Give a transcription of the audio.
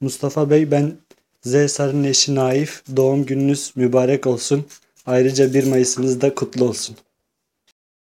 Mustafa Bey ben Z Sarı'nın eşi Naif. Doğum gününüz mübarek olsun. Ayrıca 1 Mayıs'ınız da kutlu olsun.